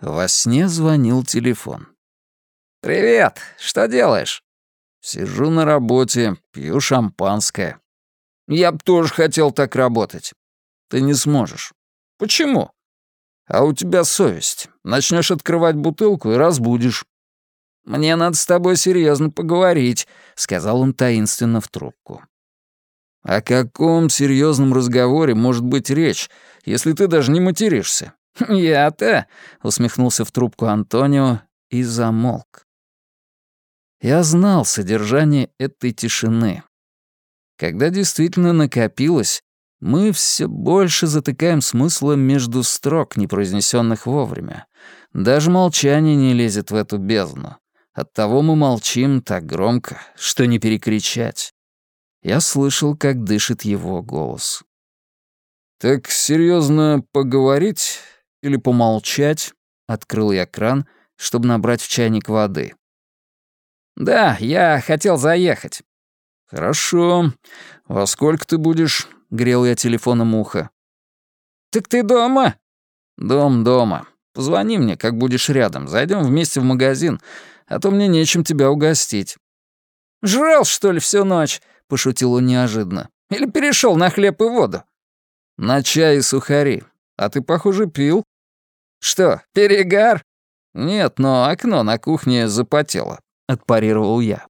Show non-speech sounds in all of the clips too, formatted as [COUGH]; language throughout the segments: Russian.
Во сне звонил телефон. «Привет! Что делаешь?» «Сижу на работе, пью шампанское». «Я б тоже хотел так работать». «Ты не сможешь». «Почему?» «А у тебя совесть. Начнешь открывать бутылку и разбудишь». «Мне надо с тобой серьезно поговорить», — сказал он таинственно в трубку. «О каком серьезном разговоре может быть речь, если ты даже не материшься?» [LAUGHS] «Я-то», — усмехнулся в трубку Антонио и замолк. Я знал содержание этой тишины. Когда действительно накопилось, мы все больше затыкаем смысла между строк, не произнесенных вовремя. Даже молчание не лезет в эту бездну. Оттого мы молчим так громко, что не перекричать. Я слышал, как дышит его голос. «Так серьезно поговорить или помолчать?» Открыл я кран, чтобы набрать в чайник воды. «Да, я хотел заехать». «Хорошо. Во сколько ты будешь?» — грел я телефоном ухо. «Так ты дома?» «Дом дома. Позвони мне, как будешь рядом. Зайдем вместе в магазин, а то мне нечем тебя угостить». «Жрал, что ли, всю ночь?» — пошутил он неожиданно. «Или перешел на хлеб и воду?» «На чай и сухари. А ты, похоже, пил». «Что, перегар?» «Нет, но окно на кухне запотело», — отпарировал я.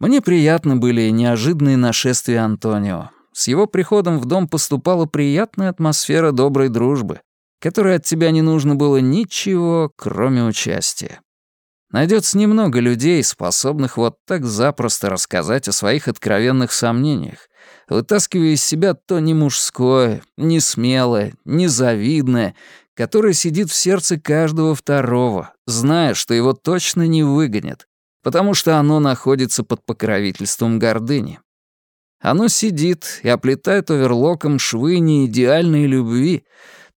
Мне приятны были неожиданные нашествия Антонио. С его приходом в дом поступала приятная атмосфера доброй дружбы, которой от тебя не нужно было ничего, кроме участия. Найдется немного людей, способных вот так запросто рассказать о своих откровенных сомнениях, вытаскивая из себя то не мужское, не смелое, не завидное, которое сидит в сердце каждого второго, зная, что его точно не выгонят, потому что оно находится под покровительством гордыни. Оно сидит и оплетает оверлоком швы неидеальной любви,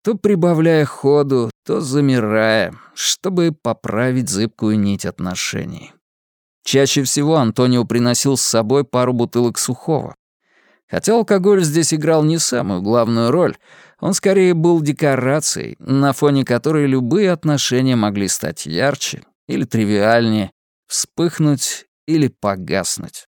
то прибавляя ходу, то замирая, чтобы поправить зыбкую нить отношений. Чаще всего Антонио приносил с собой пару бутылок сухого. Хотя алкоголь здесь играл не самую главную роль, он скорее был декорацией, на фоне которой любые отношения могли стать ярче или тривиальнее, вспыхнуть или погаснуть.